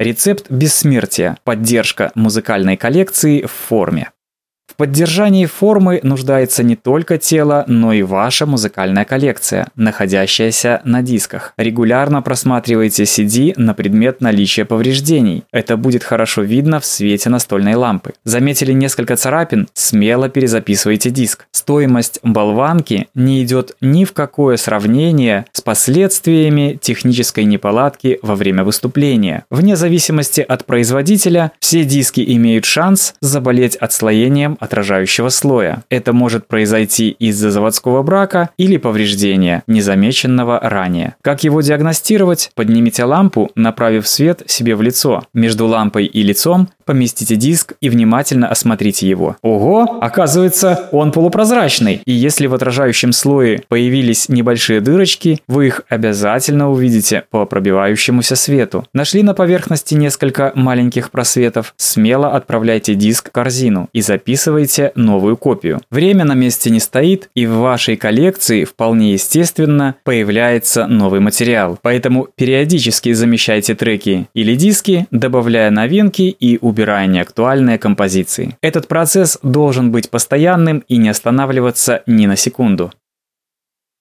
Рецепт бессмертия. Поддержка музыкальной коллекции в форме. Поддержании формы нуждается не только тело, но и ваша музыкальная коллекция, находящаяся на дисках. Регулярно просматривайте CD на предмет наличия повреждений. Это будет хорошо видно в свете настольной лампы. Заметили несколько царапин? Смело перезаписывайте диск. Стоимость болванки не идет ни в какое сравнение с последствиями технической неполадки во время выступления. Вне зависимости от производителя, все диски имеют шанс заболеть отслоением отражающего слоя. Это может произойти из-за заводского брака или повреждения, незамеченного ранее. Как его диагностировать? Поднимите лампу, направив свет себе в лицо. Между лампой и лицом поместите диск и внимательно осмотрите его. Ого, оказывается, он полупрозрачный. И если в отражающем слое появились небольшие дырочки, вы их обязательно увидите по пробивающемуся свету. Нашли на поверхности несколько маленьких просветов, смело отправляйте диск в корзину и записывайте новую копию. Время на месте не стоит, и в вашей коллекции вполне естественно появляется новый материал. Поэтому периодически замещайте треки или диски, добавляя новинки и убирая убирая неактуальные композиции. Этот процесс должен быть постоянным и не останавливаться ни на секунду.